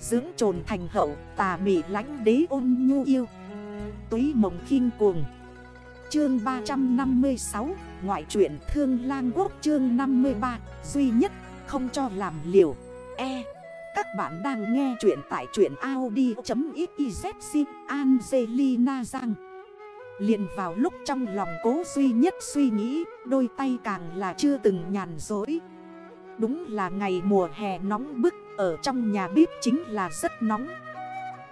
Dưỡng trồn thành hậu, tà mị lánh đế ôn nhu yêu. Túy mộng khinh cuồng. Chương 356 Ngoại truyện Thương Lang Quốc chương 53 Duy nhất, không cho làm liều. E Các bạn đang nghe chuyện tại truyện Audi.xyz Angelina Giang liền vào lúc trong lòng cố duy nhất suy nghĩ, Đôi tay càng là chưa từng nhàn dối Đúng là ngày mùa hè nóng bức. Ở trong nhà bếp chính là rất nóng.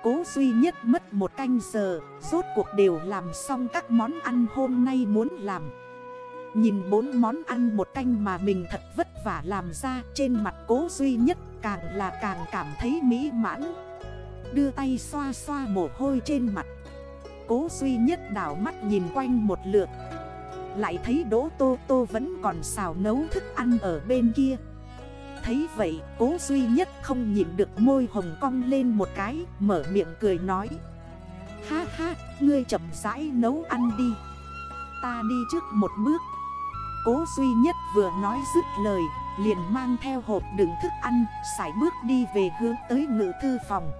Cố duy nhất mất một canh giờ, Rốt cuộc đều làm xong các món ăn hôm nay muốn làm. Nhìn bốn món ăn một canh mà mình thật vất vả làm ra, Trên mặt cố duy nhất càng là càng cảm thấy mỹ mãn. Đưa tay xoa xoa mồ hôi trên mặt. Cố duy nhất đảo mắt nhìn quanh một lượt. Lại thấy Đỗ Tô Tô vẫn còn xào nấu thức ăn ở bên kia. Thấy vậy, cố duy nhất không nhịn được môi hồng cong lên một cái, Mở miệng cười nói. Ha ha, ngươi chậm rãi nấu ăn đi. Ta đi trước một bước. Cố duy nhất vừa nói dứt lời, Liền mang theo hộp đựng thức ăn, xài bước đi về hướng tới ngự thư phòng.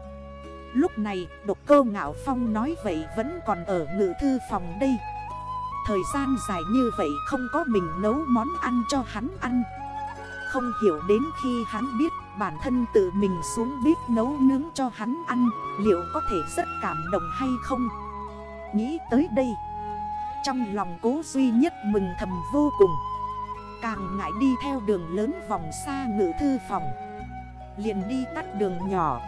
Lúc này, độc cơ ngạo phong nói vậy vẫn còn ở ngự thư phòng đây. Thời gian dài như vậy không có mình nấu món ăn cho hắn ăn. Không hiểu đến khi hắn biết bản thân tự mình xuống bếp nấu nướng cho hắn ăn, Liệu có thể rất cảm động hay không? Nghĩ tới đây, Trong lòng cố duy nhất mừng thầm vô cùng. Càng ngại đi theo đường lớn vòng xa ngự thư phòng, Liền đi tắt đường nhỏ,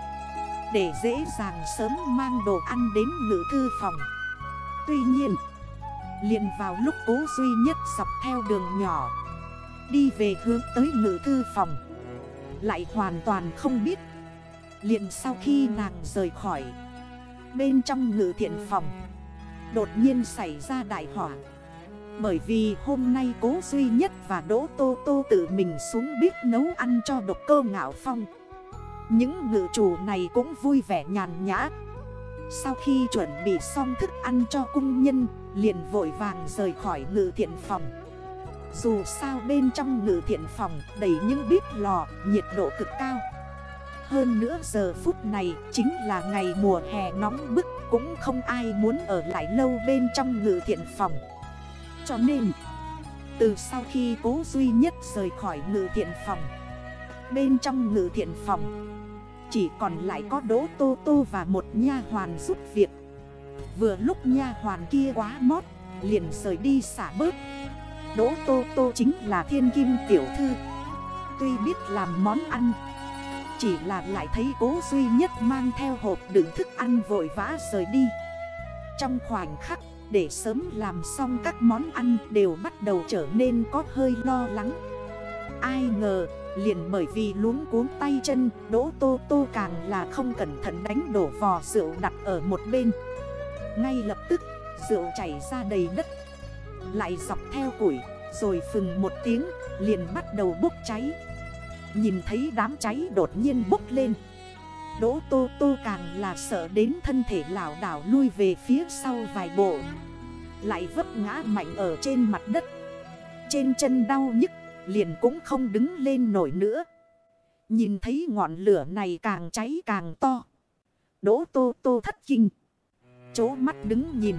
để dễ dàng sớm mang đồ ăn đến ngữ thư phòng. Tuy nhiên, liền vào lúc cố duy nhất dọc theo đường nhỏ Đi về hướng tới ngự thư phòng. Lại hoàn toàn không biết. Liền sau khi nàng rời khỏi, Bên trong ngự thiện phòng, Đột nhiên xảy ra đại hỏa Bởi vì hôm nay cố duy nhất và Đỗ Tô Tô tự mình xuống bếp nấu ăn cho độc cơ ngạo phong. Những ngự chủ này cũng vui vẻ nhàn nhã. Sau khi chuẩn bị xong thức ăn cho cung nhân, Liền vội vàng rời khỏi ngự thiện phòng. Dù sao bên trong ngự thiện phòng đầy những bếp lò, nhiệt độ cực cao. Hơn nữa giờ phút này chính là ngày mùa hè nóng bức, Cũng không ai muốn ở lại lâu bên trong ngự thiện phòng. Cho nên, từ sau khi cố duy nhất rời khỏi ngự thiện phòng, Bên trong ngự thiện phòng, chỉ còn lại có Đỗ Tô Tô và một nha hoàn giúp việc. Vừa lúc nha hoàn kia quá mót, Liền rời đi xả bớt. Đỗ Tô Tô chính là thiên kim tiểu thư. Tuy biết làm món ăn, Chỉ là lại thấy cố duy nhất mang theo hộp đựng thức ăn vội vã rời đi. Trong khoảnh khắc, để sớm làm xong các món ăn đều bắt đầu trở nên có hơi lo lắng. Ai ngờ, Liền bởi vì luống cuốn tay chân, Đỗ tô tô càng là không cẩn thận đánh đổ vò rượu đặt ở một bên. Ngay lập tức, rượu chảy ra đầy đất. Lại dọc theo củi, Rồi phừng một tiếng, liền bắt đầu bốc cháy Nhìn thấy đám cháy đột nhiên bốc lên Đỗ tô tô càng là sợ đến thân thể lảo đảo lui về phía sau vài bộ Lại vấp ngã mạnh ở trên mặt đất Trên chân đau nhức, Liền cũng không đứng lên nổi nữa. Nhìn thấy ngọn lửa này càng cháy càng to. Đỗ tô tô thất kinh. Chố mắt đứng nhìn.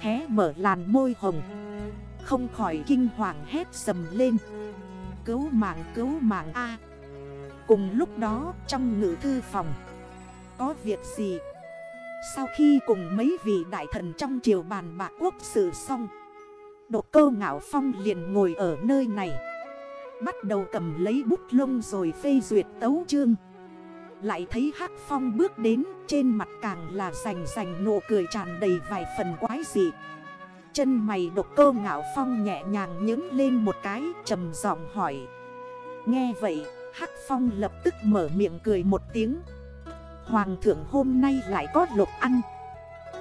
Hé, mở làn môi hồng. Không khỏi kinh hoàng hét sầm lên. Cứu mạng cứu mạng A. Cùng lúc đó, trong ngữ thư phòng. Có việc gì? Sau khi cùng mấy vị đại thần trong triều bàn bạc quốc sự xong. Độ cơ ngạo phong liền ngồi ở nơi này Bắt đầu cầm lấy bút lông rồi phê duyệt tấu chương lại thấy Hắc Phong bước đến, Trên mặt càng là rành rành nụ cười tràn đầy vài phần quái dị. Chân mày độc cơ ngạo Phong nhẹ nhàng nhấn lên một cái, trầm giọng hỏi. Nghe vậy, Hắc Phong lập tức mở miệng cười một tiếng. Hoàng thượng hôm nay lại có lục ăn.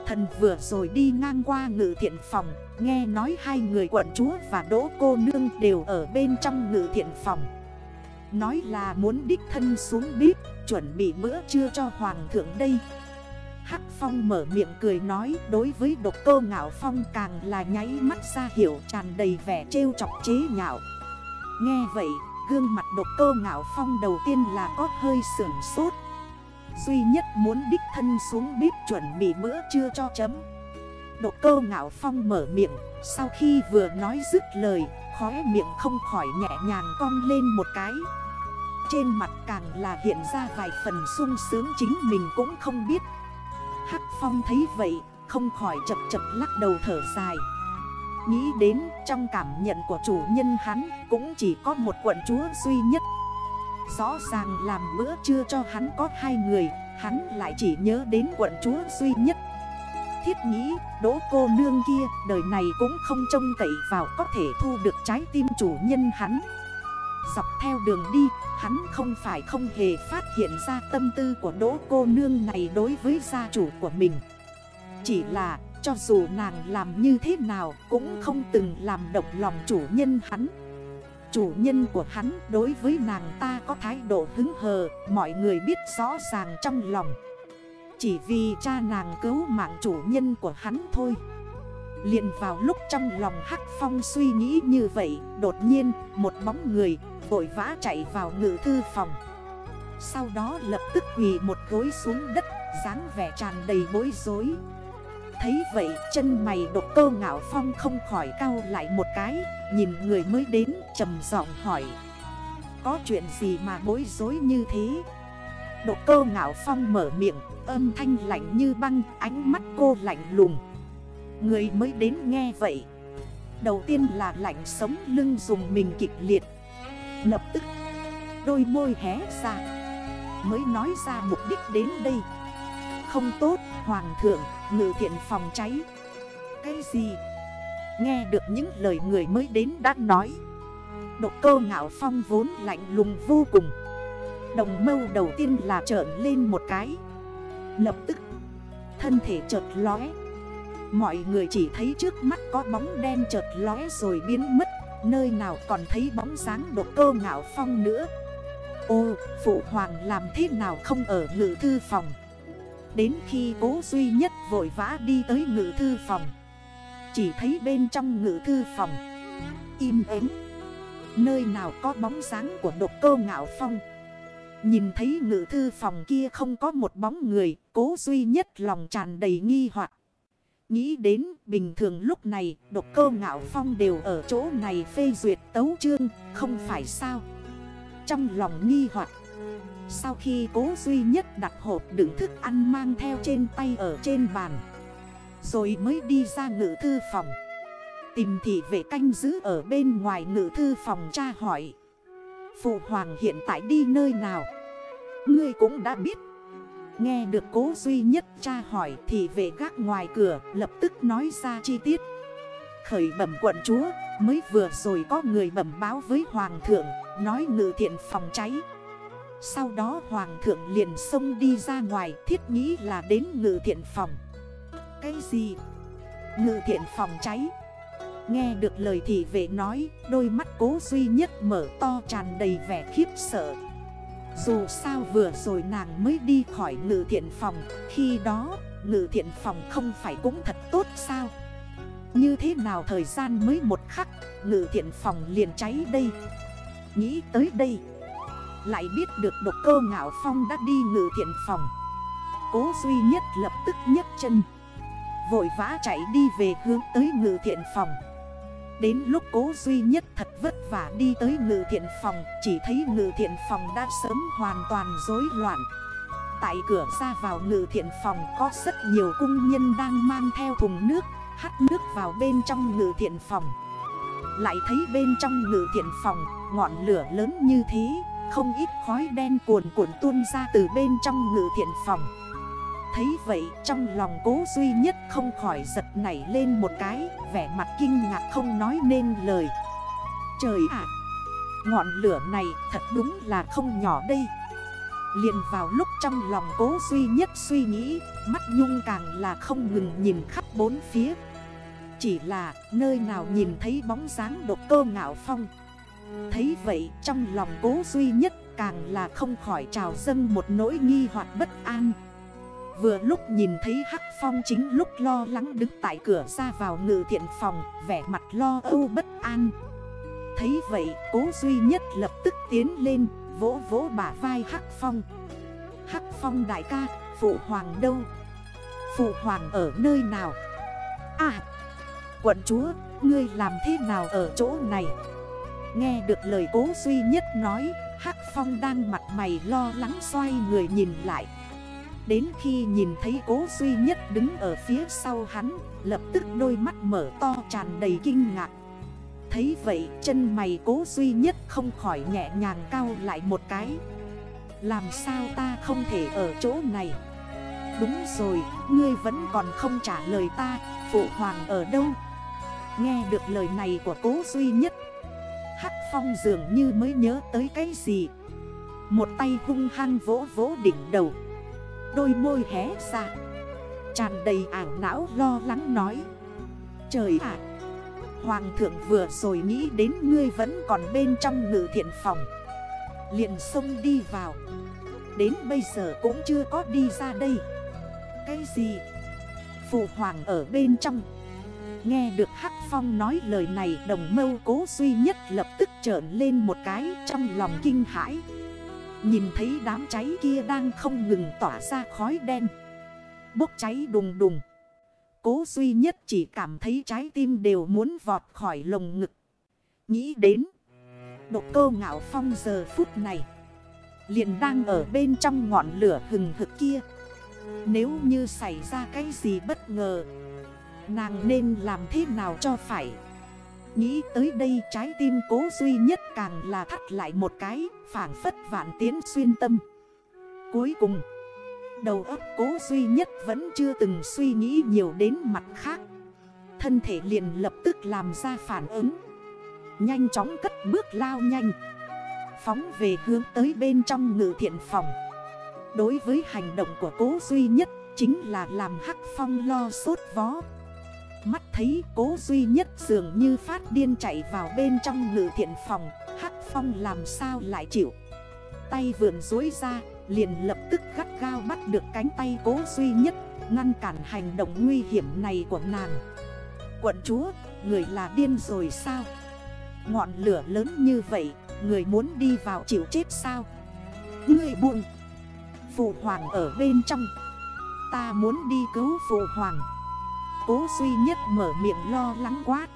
Thần vừa rồi đi ngang qua ngự thiện phòng, Nghe nói hai người quận chúa và đỗ cô nương đều ở bên trong ngự thiện phòng. Nói là muốn đích thân xuống bếp, Chuẩn bị bữa trưa cho hoàng thượng đây. Hắc Phong mở miệng cười nói, Đối với độc cơ ngạo Phong càng là nháy mắt ra hiểu tràn đầy vẻ trêu chọc chế nhạo. Nghe vậy, gương mặt độc cơ ngạo Phong đầu tiên là có hơi sưởng sốt. Duy nhất muốn đích thân xuống bếp chuẩn bị bữa trưa cho chấm. Độc cơ ngạo phong mở miệng, Sau khi vừa nói dứt lời Khóe miệng không khỏi nhẹ nhàng cong lên một cái. Trên mặt càng là hiện ra vài phần sung sướng chính mình cũng không biết. Hắc phong thấy vậy, Không khỏi chập chập lắc đầu thở dài. Nghĩ đến trong cảm nhận của chủ nhân hắn Cũng chỉ có một quận chúa duy nhất. Rõ ràng làm bữa trưa cho hắn có hai người, Hắn lại chỉ nhớ đến quận chúa duy nhất. Thiết nghĩ, đỗ cô nương kia, đời này cũng không trông cậy vào có thể thu được trái tim chủ nhân hắn. Dọc theo đường đi, hắn không phải không hề phát hiện ra tâm tư của đỗ cô nương này đối với gia chủ của mình. Chỉ là, cho dù nàng làm như thế nào cũng không từng làm động lòng chủ nhân hắn. Chủ nhân của hắn đối với nàng ta có thái độ hứng hờ, Mọi người biết rõ ràng trong lòng. Chỉ vì cha nàng cứu mạng chủ nhân của hắn thôi. Liền vào lúc trong lòng Hắc Phong suy nghĩ như vậy, Đột nhiên, một bóng người vội vã chạy vào ngự thư phòng. Sau đó lập tức quỳ một gối xuống đất, dáng vẻ tràn đầy bối rối. Thấy vậy, chân mày độc cơ ngạo phong không khỏi cao lại một cái, Nhìn người mới đến trầm giọng hỏi, Có chuyện gì mà bối rối như thế? Độ cơ ngạo phong mở miệng, Âm thanh lạnh như băng, Ánh mắt cô lạnh lùng. Người mới đến nghe vậy. Đầu tiên là lạnh sống lưng dùng mình kịch liệt. Lập tức, Đôi môi hé ra. Mới nói ra mục đích đến đây. Không tốt, Hoàng thượng, Ngự thiện phòng cháy. Cái gì? Nghe được những lời người mới đến đã nói. Độ cơ ngạo phong vốn lạnh lùng vô cùng. Đồng mâu đầu tiên là trởn lên một cái. Lập tức Thân thể chợt lóe. Mọi người chỉ thấy trước mắt có bóng đen chợt lóe rồi biến mất. Nơi nào còn thấy bóng dáng độc cơ ngạo phong nữa. Ô, phụ hoàng làm thế nào không ở ngự thư phòng? Đến khi cố duy nhất vội vã đi tới ngự thư phòng Chỉ thấy bên trong ngự thư phòng Im ắng. Nơi nào có bóng dáng của độc cơ ngạo phong? Nhìn thấy ngự thư phòng kia không có một bóng người, Cố duy nhất lòng tràn đầy nghi hoặc. Nghĩ đến, bình thường lúc này, độc cơ ngạo phong đều ở chỗ này phê duyệt tấu chương, Không phải sao? Trong lòng nghi hoặc, sau khi cố duy nhất đặt hộp đựng thức ăn mang theo trên tay ở trên bàn, Rồi mới đi ra ngự thư phòng. Tìm thị vệ canh giữ ở bên ngoài ngự thư phòng tra hỏi. Phụ hoàng hiện tại đi nơi nào? Ngươi cũng đã biết. Nghe được cố duy nhất tra hỏi thì về gác ngoài cửa, lập tức nói ra chi tiết. Khởi bẩm quận chúa, mới vừa rồi có người bẩm báo với hoàng thượng, Nói ngự thiện phòng cháy. Sau đó hoàng thượng liền xông đi ra ngoài, thiết nghĩ là đến ngự thiện phòng. Cái gì? Ngự thiện phòng cháy? Nghe được lời thị vệ nói, Đôi mắt cố duy nhất mở to tràn đầy vẻ khiếp sợ. Dù sao vừa rồi nàng mới đi khỏi ngự thiện phòng, Khi đó, ngự thiện phòng không phải cũng thật tốt sao? Như thế nào thời gian mới một khắc, Ngự thiện phòng liền cháy đây? Nghĩ tới đây, lại biết được độc cơ ngạo phong đã đi ngự thiện phòng. Cố duy nhất lập tức nhấc chân, Vội vã chạy đi về hướng tới ngự thiện phòng. Đến lúc cố duy nhất thật vất vả đi tới ngự thiện phòng, Chỉ thấy ngự thiện phòng đã sớm hoàn toàn rối loạn. Tại cửa ra vào ngự thiện phòng có rất nhiều cung nhân đang mang theo thùng nước, Hắt nước vào bên trong ngự thiện phòng. Lại thấy bên trong ngự thiện phòng, ngọn lửa lớn như thế, không ít khói đen cuồn cuộn tuôn ra từ bên trong ngự thiện phòng. Thấy vậy, trong lòng cố duy nhất không khỏi giật nảy lên một cái, Vẻ mặt kinh ngạc không nói nên lời. Trời ạ! Ngọn lửa này thật đúng là không nhỏ đây. Liền vào lúc trong lòng cố duy nhất suy nghĩ, Mắt nhung càng là không ngừng nhìn khắp bốn phía. Chỉ là nơi nào nhìn thấy bóng dáng độc cơ ngạo phong. Thấy vậy, trong lòng cố duy nhất càng là không khỏi trào dâng một nỗi nghi hoặc bất an. Vừa lúc nhìn thấy Hắc Phong chính lúc lo lắng đứng tại cửa ra vào ngự thiện phòng Vẻ mặt lo âu bất an Thấy vậy cố duy nhất lập tức tiến lên vỗ vỗ bả vai Hắc Phong Hắc phong đại ca, phụ hoàng đâu? Phụ hoàng ở nơi nào? À, quận chúa, ngươi làm thế nào ở chỗ này? Nghe được lời cố duy nhất nói Hắc Phong đang mặt mày lo lắng xoay người nhìn lại Đến khi nhìn thấy cố duy nhất đứng ở phía sau hắn Lập tức đôi mắt mở to tràn đầy kinh ngạc. Thấy vậy chân mày cố duy nhất không khỏi nhẹ nhàng cao lại một cái. Làm sao ta không thể ở chỗ này? Đúng rồi, ngươi vẫn còn không trả lời ta Phụ hoàng ở đâu? Nghe được lời này của cố duy nhất Hắc Phong dường như mới nhớ tới cái gì. Một tay hung hăng vỗ vỗ đỉnh đầu. Đôi môi hé ra. Tràn đầy ảo não lo lắng nói. Trời ạ! Hoàng thượng vừa rồi nghĩ đến ngươi vẫn còn bên trong ngự thiện phòng. Liền xông đi vào. Đến bây giờ cũng chưa có đi ra đây. Cái gì? Phụ hoàng ở bên trong. Nghe được Hắc Phong nói lời này, đồng mâu cố duy nhất lập tức trởn lên một cái trong lòng kinh hãi. Nhìn thấy đám cháy kia đang không ngừng tỏa ra khói đen. Bốc cháy đùng đùng. Cố duy nhất chỉ cảm thấy trái tim đều muốn vọt khỏi lồng ngực. Nghĩ đến, Độc cơ ngạo phong giờ phút này, Liền đang ở bên trong ngọn lửa hừng hực kia. Nếu như xảy ra cái gì bất ngờ, Nàng nên làm thế nào cho phải? Nghĩ tới đây trái tim cố duy nhất càng là thắt lại một cái Phản phất vạn tiến xuyên tâm. Cuối cùng, Đầu óc cố duy nhất vẫn chưa từng suy nghĩ nhiều đến mặt khác. Thân thể liền lập tức làm ra phản ứng. Nhanh chóng cất bước lao nhanh. Phóng về hướng tới bên trong ngự thiện phòng. Đối với hành động của cố duy nhất Chính là làm hắc phong lo sốt vó. Mắt thấy cố duy nhất dường như phát điên chạy vào bên trong ngự thiện phòng Hắc phong làm sao lại chịu? Tay vượn dối ra liền lập tức gắt gao bắt được cánh tay cố duy nhất Ngăn cản hành động nguy hiểm này của nàng. Quận chúa, người là điên rồi sao? Ngọn lửa lớn như vậy, người muốn đi vào chịu chết sao? Người buồn! Phụ hoàng ở bên trong. Ta muốn đi cứu phụ hoàng. Cố duy nhất mở miệng lo lắng quát.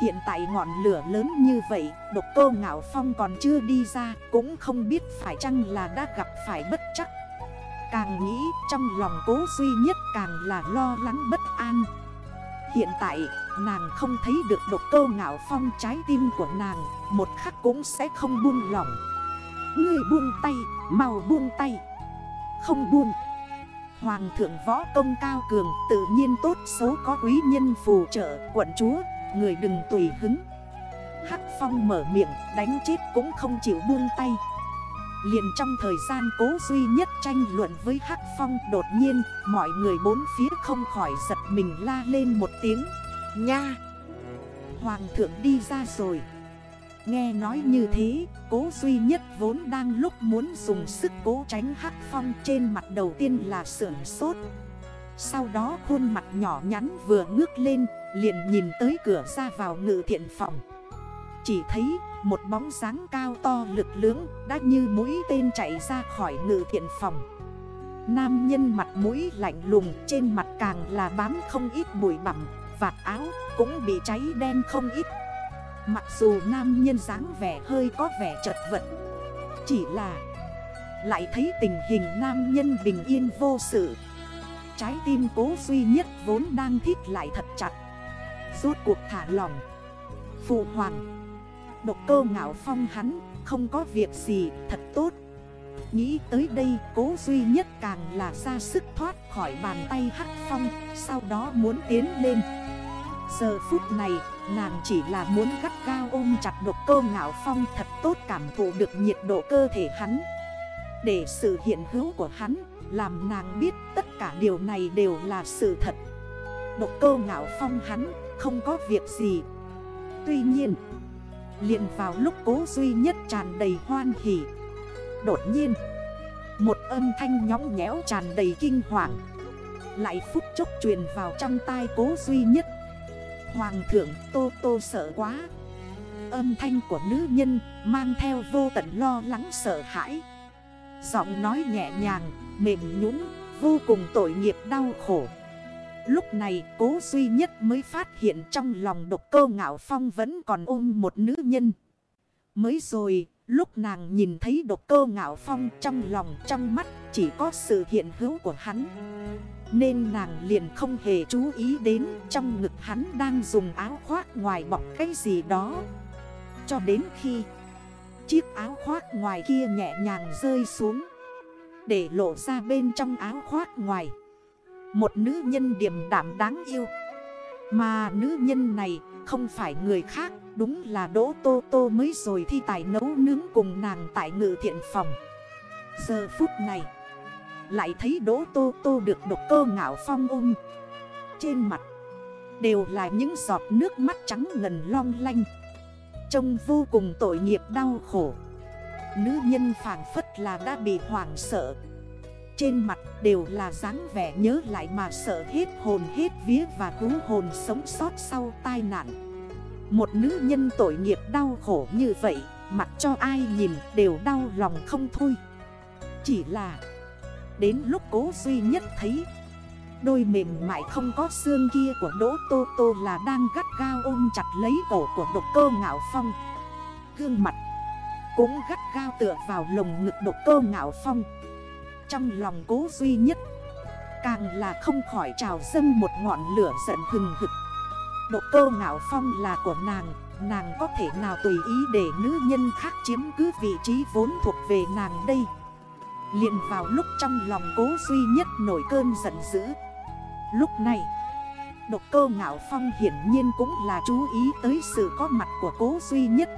Hiện tại ngọn lửa lớn như vậy Độc cô ngạo phong còn chưa đi ra Cũng không biết phải chăng là đã gặp phải bất chắc. Càng nghĩ trong lòng cố duy nhất càng là lo lắng bất an. Hiện tại nàng không thấy được độc cô ngạo phong trái tim của nàng Một khắc cũng sẽ không buông lỏng. Người buông tay, màu buông tay. Không buông Hoàng thượng võ công cao cường, tự nhiên tốt số có quý nhân phù trợ, quận chúa, Người đừng tùy hứng. Hắc phong mở miệng, đánh chết cũng không chịu buông tay. Liền trong thời gian cố duy nhất tranh luận với Hắc Phong, Đột nhiên, mọi người bốn phía không khỏi giật mình la lên một tiếng. Nha! Hoàng thượng đi ra rồi. Nghe nói như thế, cố duy nhất vốn đang lúc muốn dùng sức cố tránh hắc phong trên mặt đầu tiên là sưởng sốt. Sau đó khuôn mặt nhỏ nhắn vừa ngước lên, liền nhìn tới cửa ra vào ngự thiện phòng. Chỉ thấy một bóng dáng cao to lực lưỡng đã như mũi tên chạy ra khỏi ngự thiện phòng. Nam nhân mặt mũi lạnh lùng trên mặt càng là bám không ít bụi bặm, Vạt áo cũng bị cháy đen không ít Mặc dù nam nhân dáng vẻ hơi có vẻ chật vật, Chỉ là Lại thấy tình hình nam nhân bình yên vô sự. Trái tim cố duy nhất vốn đang thít lại thật chặt. Rốt cuộc thả lòng Phụ hoàng, Độc cơ ngạo phong hắn, Không có việc gì thật tốt. Nghĩ tới đây cố duy nhất càng là ra sức thoát khỏi bàn tay hắc phong, Sau đó muốn tiến lên. Giờ phút này, nàng chỉ là muốn gắt cao ôm chặt độc cơ ngạo phong thật tốt cảm thụ được nhiệt độ cơ thể hắn. Để sự hiện hữu của hắn, làm nàng biết tất cả điều này đều là sự thật. Độc cơ ngạo phong hắn, không có việc gì. Tuy nhiên, liền vào lúc cố duy nhất tràn đầy hoan hỉ, Đột nhiên, Một âm thanh nhõng nhẽo tràn đầy kinh hoàng, Lại phút chốc truyền vào trong tai cố duy nhất Hoàng thượng Tô Tô sợ quá. Âm thanh của nữ nhân mang theo vô tận lo lắng sợ hãi. Giọng nói nhẹ nhàng, mềm nhũng, vô cùng tội nghiệp đau khổ. Lúc này cố duy nhất mới phát hiện trong lòng độc cơ ngạo phong vẫn còn ôm một nữ nhân. Mới rồi, lúc nàng nhìn thấy độc cơ ngạo phong trong lòng trong mắt chỉ có sự hiện hữu của hắn. Nên nàng liền không hề chú ý đến, trong ngực hắn đang dùng áo khoác ngoài bọc cái gì đó. Cho đến khi chiếc áo khoác ngoài kia nhẹ nhàng rơi xuống, Để lộ ra bên trong áo khoác ngoài, Một nữ nhân điềm đảm đáng yêu. Mà nữ nhân này không phải người khác, Đúng là Đỗ Tô Tô mới rồi thi tài nấu nướng cùng nàng tại ngự thiện phòng. Giờ phút này lại thấy Đỗ Tô Tô được độc cơ ngạo phong ôm. Trên mặt Đều là những giọt nước mắt trắng ngần long lanh. Trông vô cùng tội nghiệp đau khổ. Nữ nhân phản phất là đã bị hoảng sợ. Trên mặt đều là dáng vẻ nhớ lại mà sợ hết hồn hết vía và cứu hồn sống sót sau tai nạn. Một nữ nhân tội nghiệp đau khổ như vậy mặt cho ai nhìn đều đau lòng không thôi. Chỉ là Đến lúc cố duy nhất thấy. Đôi mềm mại không có xương kia của Đỗ Tô Tô là đang gắt gao ôm chặt lấy cổ của độc cơ ngạo phong. Gương mặt cũng gắt gao tựa vào lồng ngực độc cơ ngạo phong. Trong lòng cố duy nhất, Càng là không khỏi trào dâng một ngọn lửa giận hừng hực. Độ cơ ngạo phong là của nàng Nàng có thể nào tùy ý để nữ nhân khác chiếm cứ vị trí vốn thuộc về nàng đây? Liền vào lúc trong lòng cố duy nhất nổi cơn giận dữ. Lúc này, Độc cơ ngạo phong hiển nhiên cũng là chú ý tới sự có mặt của cố duy nhất.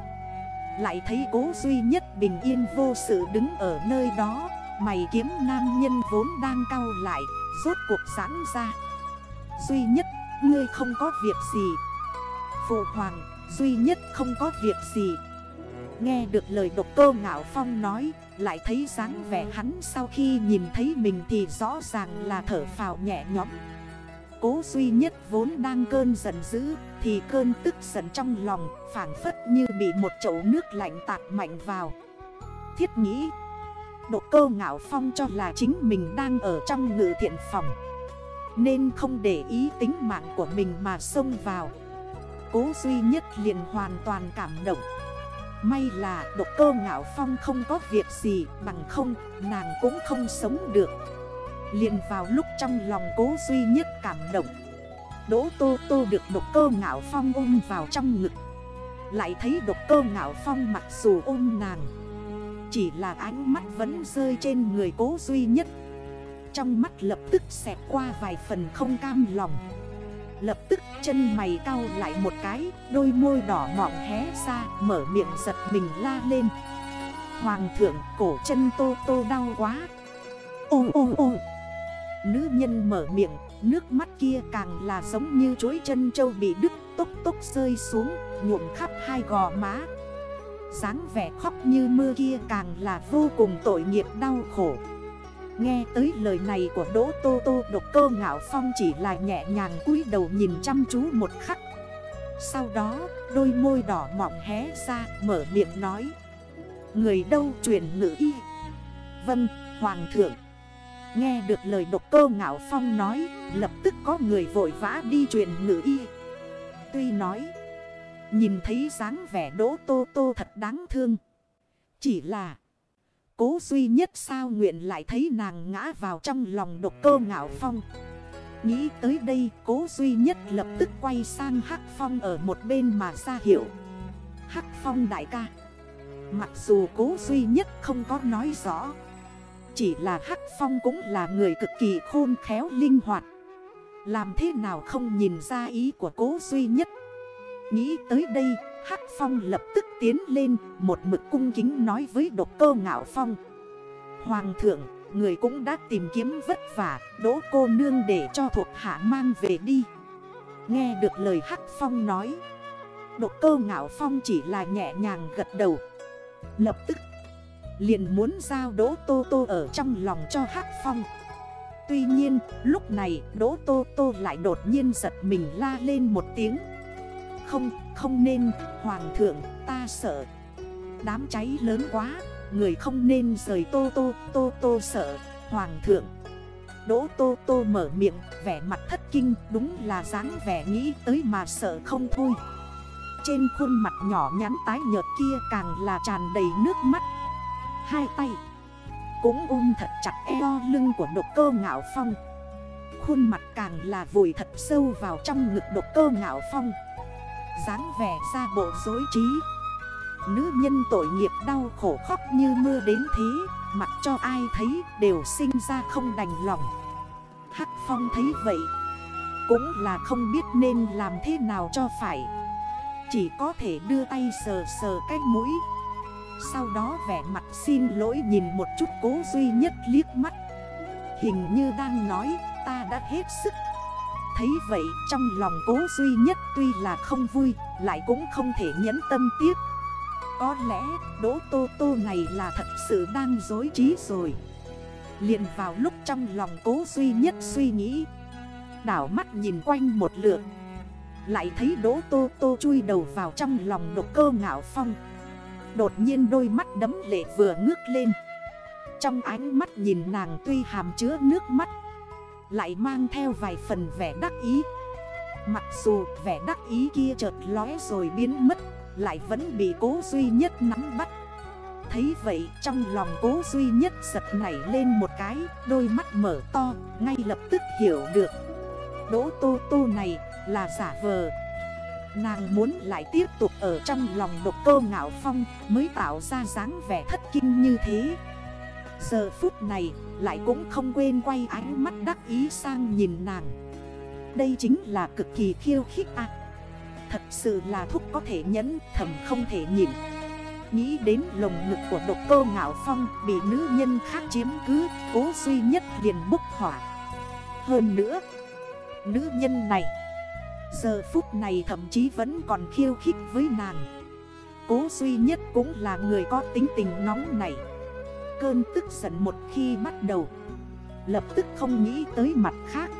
Lại thấy cố duy nhất bình yên vô sự đứng ở nơi đó, Mày kiếm nam nhân vốn đang cao lại, Rốt cuộc giãn ra. Duy nhất, ngươi không có việc gì. Phụ hoàng, duy nhất không có việc gì. Nghe được lời độc cô ngạo phong nói, Lại thấy dáng vẻ hắn sau khi nhìn thấy mình thì rõ ràng là thở phào nhẹ nhõm. Cố duy nhất vốn đang cơn giận dữ, Thì cơn tức giận trong lòng phản phất như bị một chậu nước lạnh tạt mạnh vào. Thiết nghĩ Độ cơ ngạo phong cho là chính mình đang ở trong ngự thiện phòng, Nên không để ý tính mạng của mình mà xông vào. Cố duy nhất liền hoàn toàn cảm động. May là độc cơ ngạo phong không có việc gì, bằng không, nàng cũng không sống được. Liền vào lúc trong lòng cố duy nhất cảm động. Đỗ Tô Tô được độc cơ ngạo phong ôm vào trong ngực. Lại thấy độc cơ ngạo phong mặc dù ôm nàng, Chỉ là ánh mắt vẫn rơi trên người cố duy nhất. Trong mắt lập tức xẹt qua vài phần không cam lòng. Lập tức chân mày cau lại một cái, Đôi môi đỏ mọng hé ra, Mở miệng giật mình la lên. Hoàng thượng, cổ chân tô tô đau quá. Ô ô ô Nữ nhân mở miệng, Nước mắt kia càng là giống như chối chân trâu bị đứt, Tốc tốc rơi xuống, Nhuộm khắp hai gò má. Dáng vẻ khóc như mưa kia càng là vô cùng tội nghiệp đau khổ. Nghe tới lời này của Đỗ Tô Tô độc cơ ngạo phong chỉ là nhẹ nhàng cúi đầu nhìn chăm chú một khắc. Sau đó đôi môi đỏ mọng hé ra mở miệng nói Người đâu truyền ngữ y? Vâng, Hoàng thượng. Nghe được lời độc cơ ngạo phong nói Lập tức có người vội vã đi truyền ngữ y. Tuy nói Nhìn thấy dáng vẻ đỗ tô tô thật đáng thương. Chỉ là Cố duy nhất sao nguyện lại thấy nàng ngã vào trong lòng độc cơ ngạo phong. Nghĩ tới đây, cố duy nhất lập tức quay sang Hắc Phong ở một bên mà ra hiệu. Hắc Phong đại ca. Mặc dù cố duy nhất không có nói rõ, Chỉ là Hắc Phong cũng là người cực kỳ khôn khéo linh hoạt. Làm thế nào không nhìn ra ý của cố duy nhất? Nghĩ tới đây Hắc Phong lập tức tiến lên, Một mực cung kính nói với độc cơ ngạo phong. Hoàng thượng, Người cũng đã tìm kiếm vất vả, Đỗ cô nương để cho thuộc hạ mang về đi. Nghe được lời Hắc Phong nói, Độc cơ ngạo phong chỉ là nhẹ nhàng gật đầu. Lập tức, liền muốn giao Đỗ Tô Tô ở trong lòng cho Hắc Phong. Tuy nhiên, lúc này Đỗ Tô Tô lại đột nhiên giật mình la lên một tiếng. Không, không nên, Hoàng thượng, ta sợ. Đám cháy lớn quá Người không nên rời Tô Tô Tô Tô sợ Hoàng thượng. Đỗ Tô Tô mở miệng Vẻ mặt thất kinh Đúng là dáng vẻ nghĩ tới mà sợ không thôi. Trên khuôn mặt nhỏ nhắn tái nhợt kia Càng là tràn đầy nước mắt. Hai tay Cũng ôm thật chặt eo lưng của độc cơ ngạo phong. Khuôn mặt càng là vùi thật sâu vào trong ngực độc cơ ngạo phong dáng vẻ ra bộ dối trí. Nữ nhân tội nghiệp đau khổ khóc như mưa đến thế, Mặc cho ai thấy đều sinh ra không đành lòng. Hắc Phong thấy vậy, Cũng là không biết nên làm thế nào cho phải. Chỉ có thể đưa tay sờ sờ cái mũi. Sau đó vẻ mặt xin lỗi nhìn một chút cố duy nhất liếc mắt. Hình như đang nói, ta đã hết sức Thấy vậy, trong lòng cố duy nhất tuy là không vui, Lại cũng không thể nhẫn tâm tiếp Có lẽ, đỗ tô tô này là thật sự đang dối trí rồi. Liền vào lúc trong lòng cố duy nhất suy nghĩ, Đảo mắt nhìn quanh một lượt. Lại thấy đỗ tô tô chui đầu vào trong lòng độc cơ ngạo phong. Đột nhiên đôi mắt đấm lệ vừa ngước lên. Trong ánh mắt nhìn nàng tuy hàm chứa nước mắt lại mang theo vài phần vẻ đắc ý. Mặc dù vẻ đắc ý kia chợt lóe rồi biến mất, Lại vẫn bị cố duy nhất nắm bắt. Thấy vậy, trong lòng cố duy nhất giật nảy lên một cái, Đôi mắt mở to, ngay lập tức hiểu được. Đỗ tô tô này là giả vờ. Nàng muốn lại tiếp tục ở trong lòng độc cơ ngạo phong, Mới tạo ra dáng vẻ thất kinh như thế. Giờ phút này, lại cũng không quên quay ánh mắt đắc ý sang nhìn nàng. Đây chính là cực kỳ khiêu khích à. Thật sự là thúc có thể nhẫn, thầm không thể nhìn Nghĩ đến lồng ngực của độc Cô ngạo phong Bị nữ nhân khác chiếm cứ, Cố duy nhất liền bốc hỏa. Hơn nữa, Nữ nhân này, Giờ phút này thậm chí vẫn còn khiêu khích với nàng. Cố duy nhất cũng là người có tính tình nóng này. Cơn tức giận một khi bắt đầu. Lập tức không nghĩ tới mặt khác.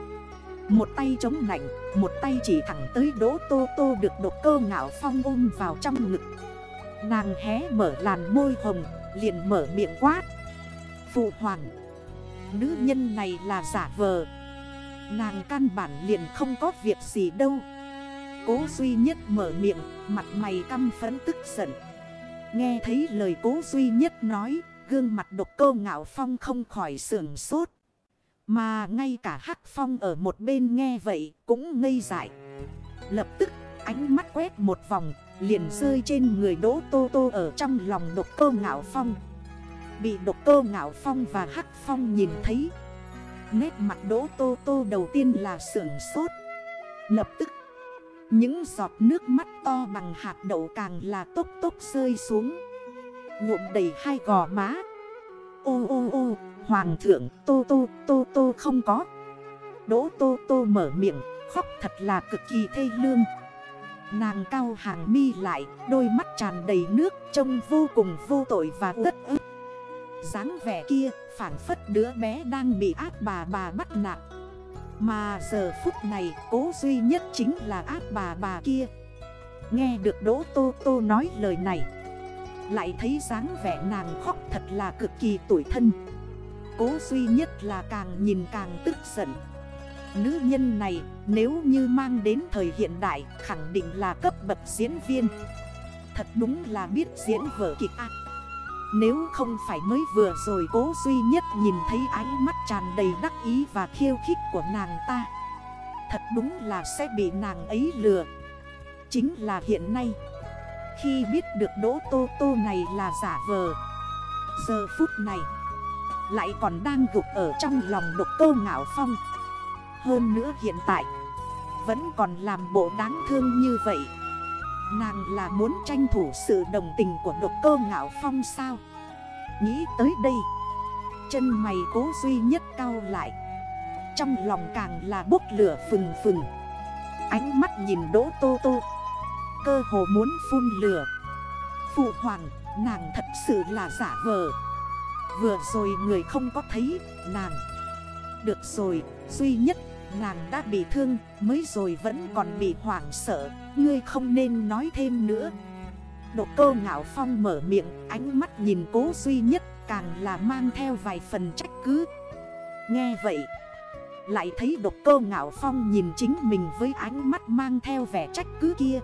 Một tay chống nạnh, Một tay chỉ thẳng tới đỗ tô tô được độc cơ ngạo phong ôm vào trong ngực. Nàng hé mở làn môi hồng, liền mở miệng quát. Phụ hoàng, Nữ nhân này là giả vờ. Nàng căn bản liền không có việc gì đâu. Cố duy nhất mở miệng, Mặt mày căm phấn tức giận. Nghe thấy lời cố duy nhất nói Gương mặt độc cơ ngạo phong không khỏi sưởng sốt. Mà ngay cả hắc phong ở một bên nghe vậy cũng ngây dại. Lập tức, ánh mắt quét một vòng, Liền rơi trên người đỗ tô tô ở trong lòng độc cơ ngạo phong. Bị độc cơ ngạo phong và hắc phong nhìn thấy, Nét mặt đỗ tô tô đầu tiên là sưởng sốt. Lập tức, Những giọt nước mắt to bằng hạt đậu càng là tốc tốc rơi xuống. Nhuộm đầy hai gò má. Ô ô ô, Hoàng thượng, tô tô tô tô không có. Đỗ tô tô mở miệng, Khóc thật là cực kỳ thê lương. Nàng cao hàng mi lại, Đôi mắt tràn đầy nước, Trông vô cùng vô tội và tất ức. dáng vẻ kia phản phất đứa bé đang bị ác bà bà bắt nạt. Mà giờ phút này, cố duy nhất chính là ác bà bà kia. Nghe được Đỗ Tô Tô nói lời này lại thấy dáng vẻ nàng khóc thật là cực kỳ tuổi thân. Cố duy nhất là càng nhìn càng tức giận. Nữ nhân này, nếu như mang đến thời hiện đại, khẳng định là cấp bậc diễn viên. Thật đúng là biết diễn vở kịch ác Nếu không phải mới vừa rồi cố duy nhất nhìn thấy ánh mắt tràn đầy đắc ý và khiêu khích của nàng ta, Thật đúng là sẽ bị nàng ấy lừa. Chính là hiện nay khi biết được đỗ tô tô này là giả vờ. Giờ phút này, Lại còn đang gục ở trong lòng độc tô ngạo phong. Hơn nữa hiện tại, Vẫn còn làm bộ đáng thương như vậy. Nàng là muốn tranh thủ sự đồng tình của độc tô ngạo phong sao? Nghĩ tới đây, Chân mày cố duy nhất cao lại. Trong lòng càng là bốc lửa phừng phừng. Ánh mắt nhìn đỗ tô tô. Cơ hồ muốn phun lửa. Phụ hoàng, nàng thật sự là giả vờ. Vừa rồi người không có thấy nàng. Được rồi, duy nhất, Nàng đã bị thương, Mới rồi vẫn còn bị hoảng sợ. Ngươi không nên nói thêm nữa. Độ cơ ngạo phong mở miệng, Ánh mắt nhìn cố duy nhất Càng là mang theo vài phần trách cứ. Nghe vậy, Lại thấy độc cơ ngạo phong nhìn chính mình với ánh mắt mang theo vẻ trách cứ kia.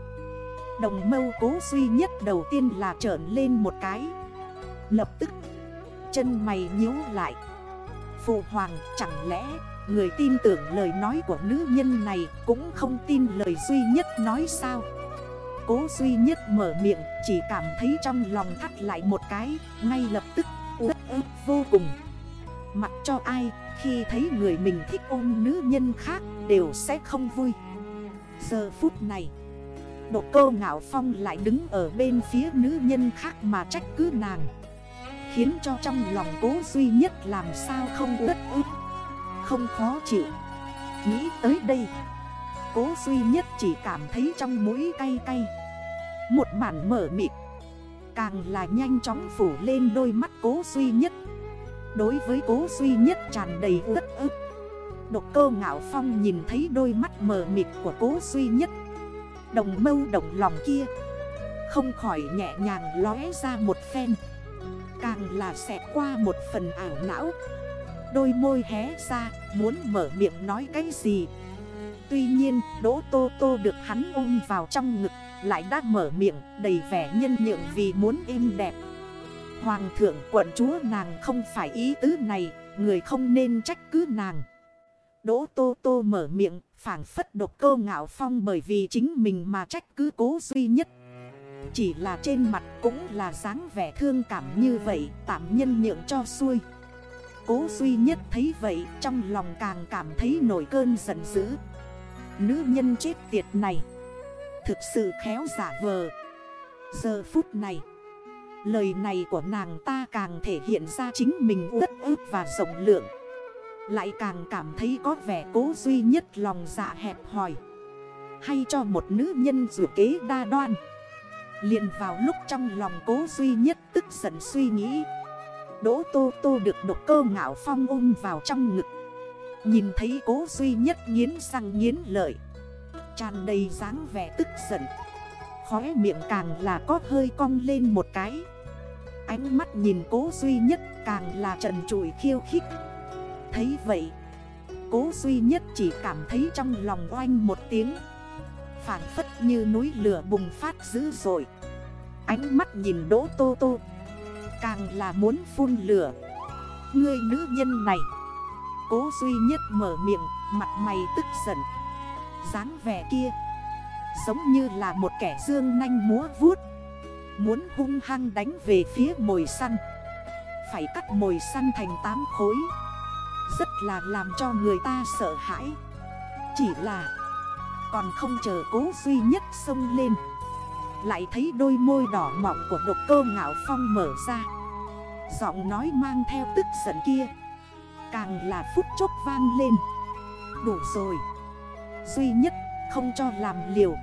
Đồng mâu cố duy nhất đầu tiên là trởn lên một cái. Lập tức, Chân mày nhíu lại. Phụ hoàng, chẳng lẽ Người tin tưởng lời nói của nữ nhân này Cũng không tin lời duy nhất nói sao? Cố duy nhất mở miệng, Chỉ cảm thấy trong lòng thắt lại một cái, Ngay lập tức ướt ướt vô cùng. Mặc cho ai, Khi thấy người mình thích ôm nữ nhân khác, Đều sẽ không vui. Giờ phút này Độ cô ngạo phong lại đứng ở bên phía nữ nhân khác mà trách cứ nàng. Khiến cho trong lòng cố duy nhất làm sao không đất ức, Không khó chịu. Nghĩ tới đây, Cố duy nhất chỉ cảm thấy trong mũi cay cay. Một màn mở mịt, Càng là nhanh chóng phủ lên đôi mắt cố duy nhất. Đối với cố duy nhất tràn đầy đất ức Độc cơ ngạo phong nhìn thấy đôi mắt mờ mịt của cố duy nhất. Đồng mâu đồng lòng kia. Không khỏi nhẹ nhàng lóe ra một phen. Càng là xẹt qua một phần ảo não. Đôi môi hé ra, Muốn mở miệng nói cái gì. Tuy nhiên, Đỗ Tô Tô được hắn ôm vào trong ngực, Lại đã mở miệng, đầy vẻ nhân nhượng vì muốn êm đẹp. Hoàng thượng, quận chúa nàng không phải ý tứ này, Người không nên trách cứ nàng. Đỗ Tô Tô mở miệng phản phất độc cơ ngạo phong bởi vì chính mình mà trách cứ cố duy nhất. Chỉ là trên mặt cũng là dáng vẻ thương cảm như vậy, tạm nhân nhượng cho xuôi. Cố duy nhất thấy vậy, trong lòng càng cảm thấy nổi cơn giận dữ. Nữ nhân chết tiệt này, Thực sự khéo giả vờ. Giờ phút này, Lời này của nàng ta càng thể hiện ra chính mình rất ức và rộng lượng lại càng cảm thấy có vẻ cố duy nhất lòng dạ hẹp hòi. Hay cho một nữ nhân dự kế đa đoan. Liền vào lúc trong lòng cố duy nhất tức giận suy nghĩ. Đỗ Tô Tô được độc cơ ngạo phong ôm vào trong ngực. Nhìn thấy cố duy nhất nghiến răng nghiến lợi. Tràn đầy dáng vẻ tức giận. Khóe miệng càng là có hơi cong lên một cái. Ánh mắt nhìn cố duy nhất càng là trần trụi khiêu khích. Thấy vậy. Cố duy nhất chỉ cảm thấy trong lòng oanh một tiếng. Phản phất như núi lửa bùng phát dữ dội. Ánh mắt nhìn đỗ tô tô. Càng là muốn phun lửa. Người nữ nhân này. Cố duy nhất mở miệng, Mặt mày tức giận. dáng vẻ kia, Giống như là một kẻ dương nanh múa vuốt. Muốn hung hăng đánh về phía mồi săn. Phải cắt mồi săn thành 8 khối rất là làm cho người ta sợ hãi. Chỉ là, Còn không chờ cố duy nhất sông lên. Lại thấy đôi môi đỏ mọng của độc cơ ngạo phong mở ra. Giọng nói mang theo tức giận kia, Càng là phút chốc vang lên. Đủ rồi. Duy nhất không cho làm liều.